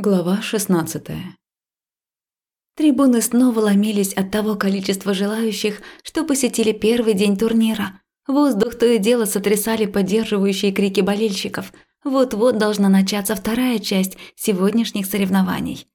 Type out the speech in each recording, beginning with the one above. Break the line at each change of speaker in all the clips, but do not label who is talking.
Глава 16. Трибуны снова ломились от того количества желающих, что посетили первый день турнира. Воздух то и дело сотрясали поддерживающие крики болельщиков. Вот-вот должна начаться вторая часть сегодняшних соревнований.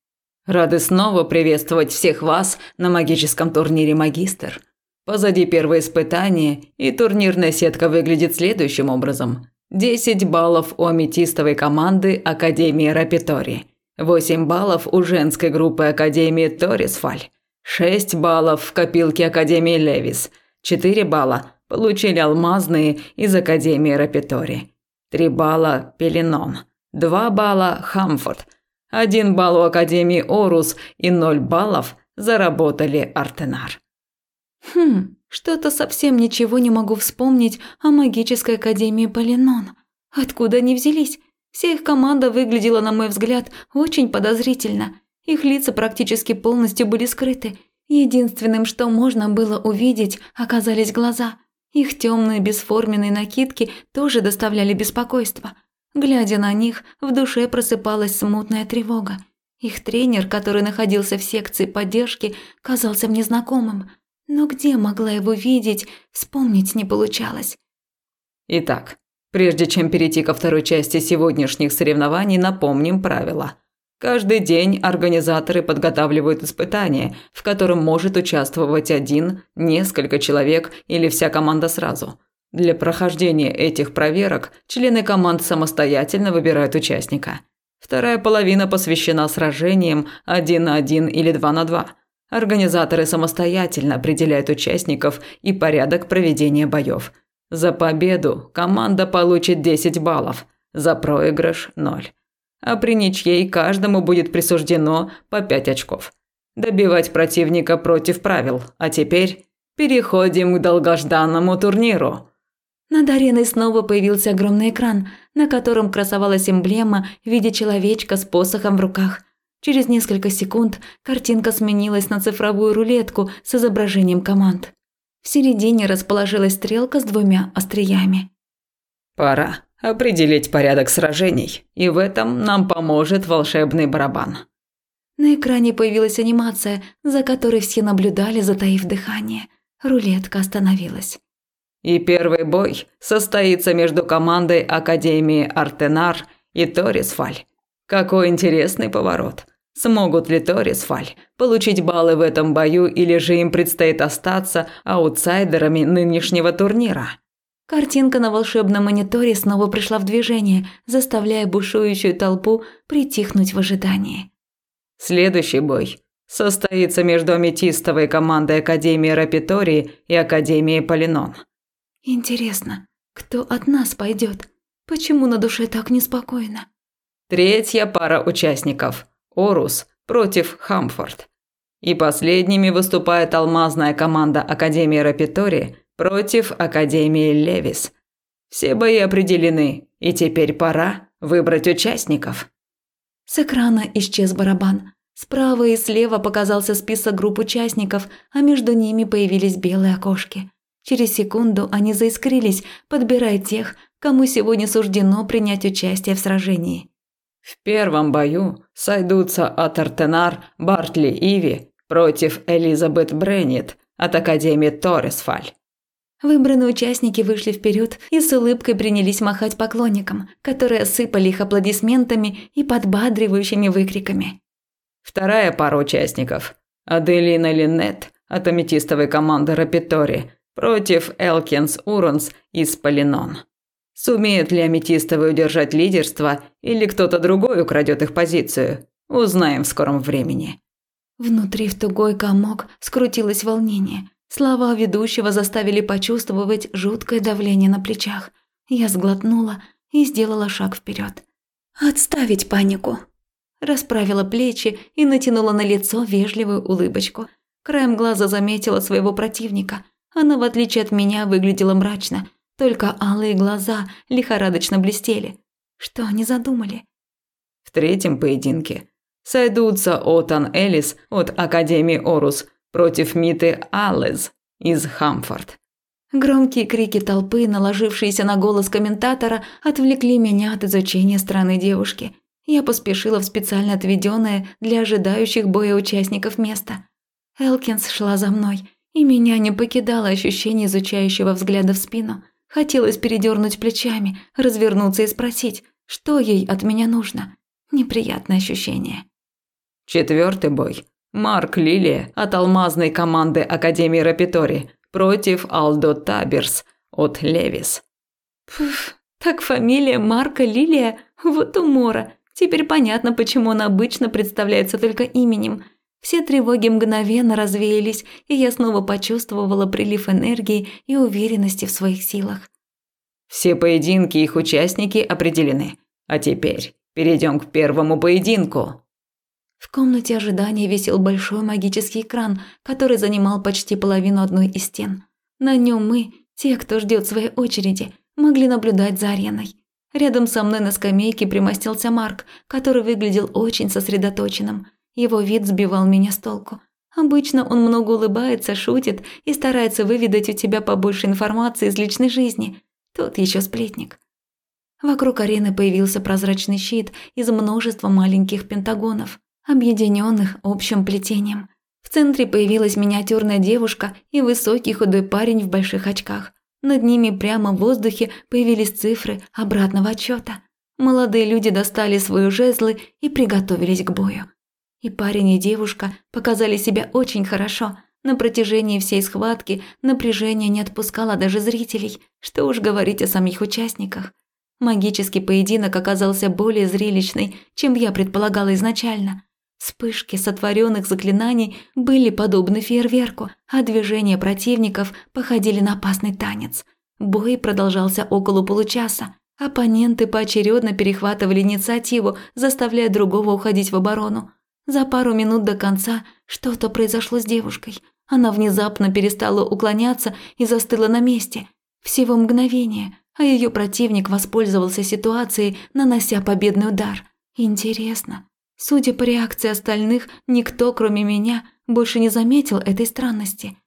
Рады снова приветствовать всех вас на магическом турнире «Магистр». Позади первое испытание, и турнирная сетка выглядит следующим образом. 10 баллов у аметистовой команды Академии Рапитори – 8 баллов у женской группы Академии Торисфаль, 6 баллов в копилке Академии Левис, 4 балла получили алмазные из Академии Рапитори, 3 балла Пеленон, 2 балла Хамфорд, 1 балл у Академии Орус и 0 баллов заработали Артенар.
Хм, что-то совсем ничего не могу вспомнить о магической академии Полинон. Откуда они взялись? Вся их команда выглядела, на мой взгляд, очень подозрительно. Их лица практически полностью были скрыты. Единственным, что можно было увидеть, оказались глаза. Их темные бесформенные накидки тоже доставляли беспокойство. Глядя на них, в душе просыпалась смутная тревога. Их тренер, который находился в секции поддержки, казался мне знакомым. Но где могла его видеть, вспомнить не получалось.
Итак, Прежде чем перейти ко второй части сегодняшних соревнований, напомним правила. Каждый день организаторы подготавливают испытание, в котором может участвовать один, несколько человек или вся команда сразу. Для прохождения этих проверок члены команд самостоятельно выбирают участника. Вторая половина посвящена сражениям один на один или два на два. Организаторы самостоятельно определяют участников и порядок проведения боев – за победу команда получит 10 баллов, за проигрыш – 0. А при ничьей каждому будет присуждено по 5 очков. Добивать противника против правил. А теперь переходим к долгожданному турниру.
Над ареной снова появился огромный экран, на котором красовалась эмблема в виде человечка с посохом в руках. Через несколько секунд картинка сменилась на цифровую рулетку с изображением команд. В середине расположилась стрелка с двумя остриями.
«Пора определить порядок сражений, и в этом нам поможет волшебный барабан».
На экране появилась анимация, за которой все наблюдали, затаив дыхание. Рулетка остановилась.
И первый бой состоится между командой Академии Артенар и Торисфаль. Какой интересный поворот. Смогут ли Торисфаль получить баллы в этом бою или же им предстоит остаться аутсайдерами нынешнего турнира?
Картинка на волшебном мониторе снова пришла в движение, заставляя бушующую толпу притихнуть в ожидании.
Следующий бой состоится между аметистовой командой Академии Рапитории и Академией Полинон.
Интересно, кто от нас пойдет? Почему на душе так неспокойно?
Третья пара участников – Орус против Хамфорд. И последними выступает алмазная команда Академии Рапитори против Академии Левис. Все бои определены, и теперь пора выбрать участников.
С экрана исчез барабан. Справа и слева показался список групп участников, а между ними появились белые окошки. Через секунду они заискрились, подбирая тех, кому сегодня суждено принять участие в сражении.
В первом бою сойдутся Атартенар Бартли Иви против Элизабет Бреннет от Академии Торресфаль.
Выбранные участники вышли вперед и с улыбкой принялись махать поклонникам, которые осыпали их аплодисментами и подбадривающими выкриками.
Вторая пара участников – Аделина Линнет от аметистовой команды Рапитори против Элкинс Уронс из Полинон. Сумеют ли аметистовые удержать лидерство, или кто-то другой украдет их позицию, узнаем в скором времени.
Внутри в тугой комок скрутилось волнение. Слова ведущего заставили почувствовать жуткое давление на плечах. Я сглотнула и сделала шаг вперед. «Отставить панику!» Расправила плечи и натянула на лицо вежливую улыбочку. Краем глаза заметила своего противника. Она, в отличие от меня, выглядела мрачно – только алые глаза лихорадочно блестели. Что они задумали?
В третьем поединке сойдутся Отан Элис от Академии Орус против Миты Аллез из Хамфорд.
Громкие крики толпы, наложившиеся на голос комментатора, отвлекли меня от изучения страны девушки. Я поспешила в специально отведенное для ожидающих боя участников место. Элкинс шла за мной, и меня не покидало ощущение изучающего взгляда в спину. Хотелось передернуть плечами, развернуться и спросить, что ей от меня нужно. Неприятное ощущение.
Четвертый бой. Марк Лилия от алмазной команды Академии Рапитори против Алдо Таберс от Левис.
Пф, так фамилия Марка Лилия, вот умора. Теперь понятно, почему он обычно представляется только именем. Все тревоги мгновенно развеялись, и я снова почувствовала прилив энергии и уверенности в своих силах.
Все поединки и их участники определены. А теперь перейдем к первому поединку.
В комнате ожидания висел большой магический экран, который занимал почти половину одной из стен. На нем мы, те, кто ждет своей очереди, могли наблюдать за ареной. Рядом со мной на скамейке примостился Марк, который выглядел очень сосредоточенным. Его вид сбивал меня с толку. Обычно он много улыбается, шутит и старается выведать у тебя побольше информации из личной жизни. Тот еще сплетник. Вокруг арены появился прозрачный щит из множества маленьких пентагонов, объединенных общим плетением. В центре появилась миниатюрная девушка и высокий худой парень в больших очках. Над ними прямо в воздухе появились цифры обратного отчета. Молодые люди достали свои жезлы и приготовились к бою. И парень, и девушка показали себя очень хорошо. На протяжении всей схватки напряжение не отпускало даже зрителей, что уж говорить о самих участниках. Магический поединок оказался более зрелищный, чем я предполагала изначально. Вспышки сотворенных заклинаний были подобны фейерверку, а движения противников походили на опасный танец. Бой продолжался около получаса. Оппоненты поочередно перехватывали инициативу, заставляя другого уходить в оборону. За пару минут до конца что-то произошло с девушкой. Она внезапно перестала уклоняться и застыла на месте. Всего мгновение, а ее противник воспользовался ситуацией, нанося победный удар. Интересно. Судя по реакции остальных, никто, кроме меня, больше не заметил этой странности.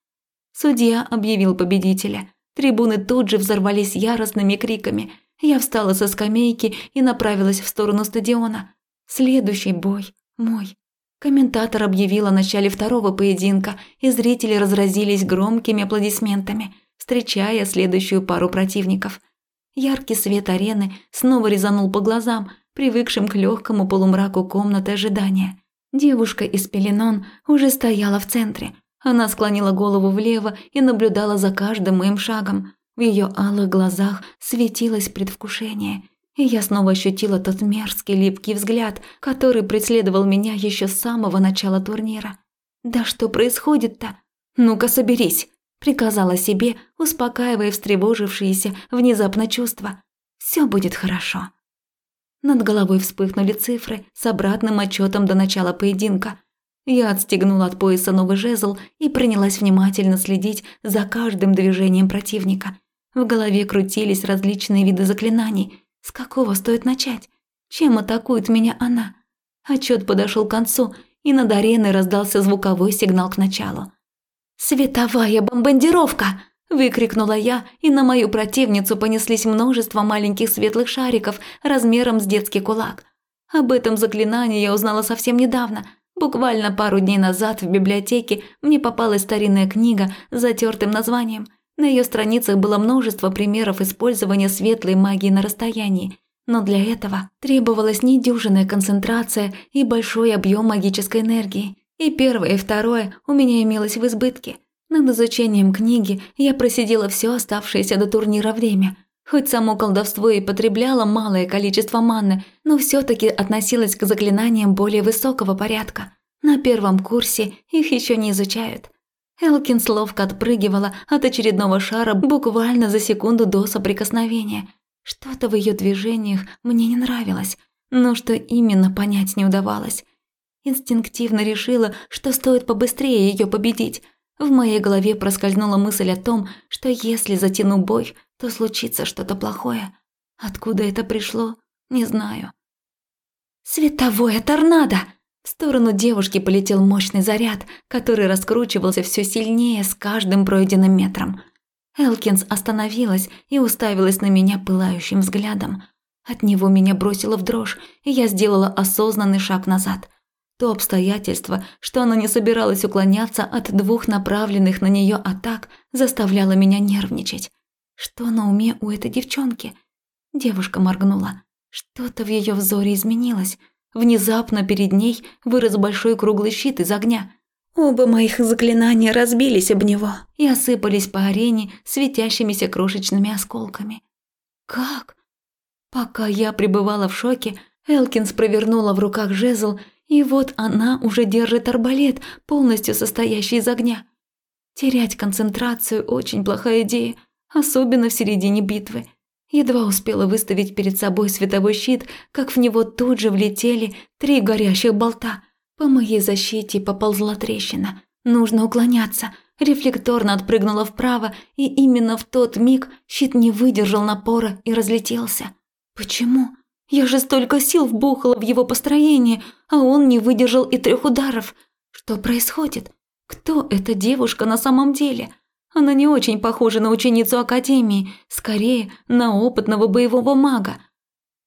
Судья объявил победителя. Трибуны тут же взорвались яростными криками. Я встала со скамейки и направилась в сторону стадиона. Следующий бой мой. Комментатор объявил о начале второго поединка, и зрители разразились громкими аплодисментами, встречая следующую пару противников. Яркий свет арены снова резанул по глазам, привыкшим к легкому полумраку комнаты ожидания. Девушка из пеленон уже стояла в центре. Она склонила голову влево и наблюдала за каждым моим шагом. В ее алых глазах светилось предвкушение – и я снова ощутила тот мерзкий липкий взгляд, который преследовал меня еще с самого начала турнира. «Да что происходит-то? Ну-ка соберись!» – приказала себе, успокаивая встревожившиеся внезапно чувства. «Все будет хорошо». Над головой вспыхнули цифры с обратным отчетом до начала поединка. Я отстегнула от пояса новый жезл и принялась внимательно следить за каждым движением противника. В голове крутились различные виды заклинаний – с какого стоит начать? Чем атакует меня она? Отчет подошел к концу, и над ареной раздался звуковой сигнал к началу. «Световая бомбардировка!» – выкрикнула я, и на мою противницу понеслись множество маленьких светлых шариков размером с детский кулак. Об этом заклинании я узнала совсем недавно. Буквально пару дней назад в библиотеке мне попалась старинная книга с затертым названием – на ее страницах было множество примеров использования светлой магии на расстоянии, но для этого требовалась недюжинная концентрация и большой объем магической энергии. И первое, и второе у меня имелось в избытке. Над изучением книги я просидела все оставшееся до турнира время. Хоть само колдовство и потребляло малое количество манны, но все таки относилось к заклинаниям более высокого порядка. На первом курсе их еще не изучают – Элкинс ловко отпрыгивала от очередного шара буквально за секунду до соприкосновения. Что-то в ее движениях мне не нравилось, но что именно понять не удавалось. Инстинктивно решила, что стоит побыстрее ее победить. В моей голове проскользнула мысль о том, что если затяну бой, то случится что-то плохое. Откуда это пришло, не знаю. «Световое торнадо!» В сторону девушки полетел мощный заряд, который раскручивался все сильнее с каждым пройденным метром. Элкинс остановилась и уставилась на меня пылающим взглядом. От него меня бросило в дрожь, и я сделала осознанный шаг назад. То обстоятельство, что она не собиралась уклоняться от двух направленных на нее атак, заставляло меня нервничать. Что на уме у этой девчонки? Девушка моргнула. Что-то в ее взоре изменилось. Внезапно перед ней вырос большой круглый щит из огня. Оба моих заклинания разбились об него и осыпались по арене светящимися крошечными осколками. Как? Пока я пребывала в шоке, Элкинс провернула в руках жезл, и вот она уже держит арбалет, полностью состоящий из огня. Терять концентрацию – очень плохая идея, особенно в середине битвы. Едва успела выставить перед собой световой щит, как в него тут же влетели три горящих болта. По моей защите поползла трещина. Нужно уклоняться. Рефлекторно отпрыгнула вправо, и именно в тот миг щит не выдержал напора и разлетелся. Почему? Я же столько сил вбухала в его построение, а он не выдержал и трех ударов. Что происходит? Кто эта девушка на самом деле? Она не очень похожа на ученицу Академии, скорее на опытного боевого мага.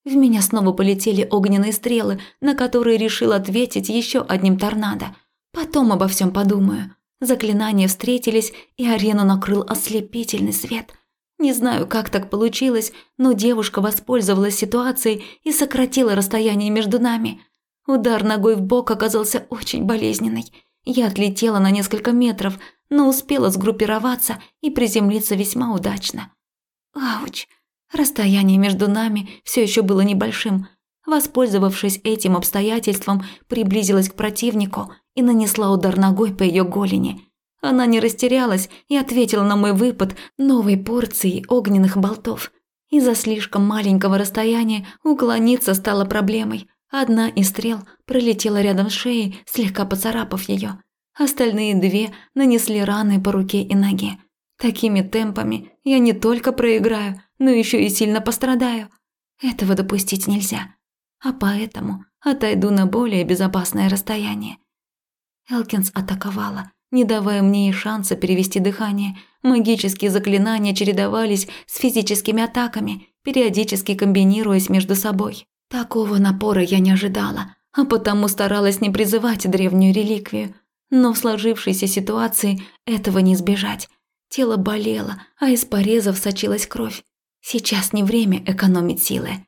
В меня снова полетели огненные стрелы, на которые решил ответить еще одним торнадо. Потом обо всем подумаю. Заклинания встретились, и арену накрыл ослепительный свет. Не знаю, как так получилось, но девушка воспользовалась ситуацией и сократила расстояние между нами. Удар ногой в бок оказался очень болезненный. Я отлетела на несколько метров, но успела сгруппироваться и приземлиться весьма удачно. Ауч! Расстояние между нами все еще было небольшим. Воспользовавшись этим обстоятельством, приблизилась к противнику и нанесла удар ногой по ее голени – она не растерялась и ответила на мой выпад новой порцией огненных болтов. Из-за слишком маленького расстояния уклониться стало проблемой. Одна из стрел пролетела рядом с шеей, слегка поцарапав ее. Остальные две нанесли раны по руке и ноге. Такими темпами я не только проиграю, но еще и сильно пострадаю. Этого допустить нельзя. А поэтому отойду на более безопасное расстояние. Элкинс атаковала – не давая мне и шанса перевести дыхание. Магические заклинания чередовались с физическими атаками, периодически комбинируясь между собой. Такого напора я не ожидала, а потому старалась не призывать древнюю реликвию. Но в сложившейся ситуации этого не избежать. Тело болело, а из порезов сочилась кровь. Сейчас не время экономить силы.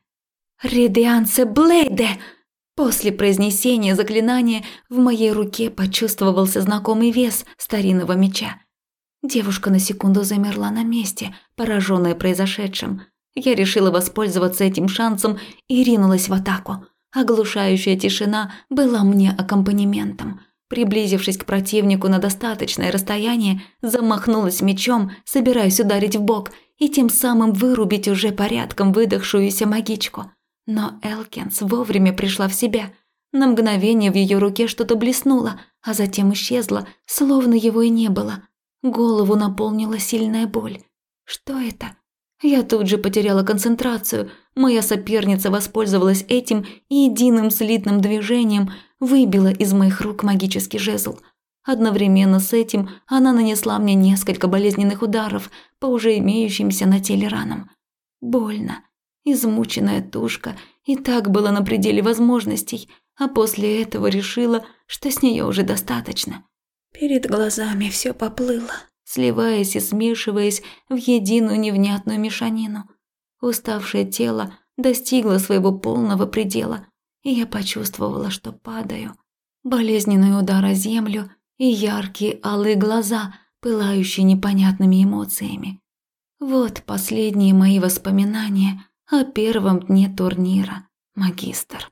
«Редианце Блейде!» После произнесения заклинания в моей руке почувствовался знакомый вес старинного меча. Девушка на секунду замерла на месте, пораженная произошедшим. Я решила воспользоваться этим шансом и ринулась в атаку. Оглушающая тишина была мне аккомпанементом. Приблизившись к противнику на достаточное расстояние, замахнулась мечом, собираясь ударить в бок и тем самым вырубить уже порядком выдохшуюся магичку. Но Элкинс вовремя пришла в себя. На мгновение в ее руке что-то блеснуло, а затем исчезло, словно его и не было. Голову наполнила сильная боль. Что это? Я тут же потеряла концентрацию. Моя соперница воспользовалась этим единым слитным движением выбила из моих рук магический жезл. Одновременно с этим она нанесла мне несколько болезненных ударов по уже имеющимся на теле ранам. Больно. Измученная тушка и так была на пределе возможностей, а после этого решила, что с нее уже достаточно. Перед глазами все поплыло, сливаясь и смешиваясь в единую невнятную мешанину. Уставшее тело достигло своего полного предела, и я почувствовала, что падаю. Болезненный удар о землю и яркие алые глаза, пылающие непонятными эмоциями. Вот последние мои воспоминания – о первом дне турнира, магистр.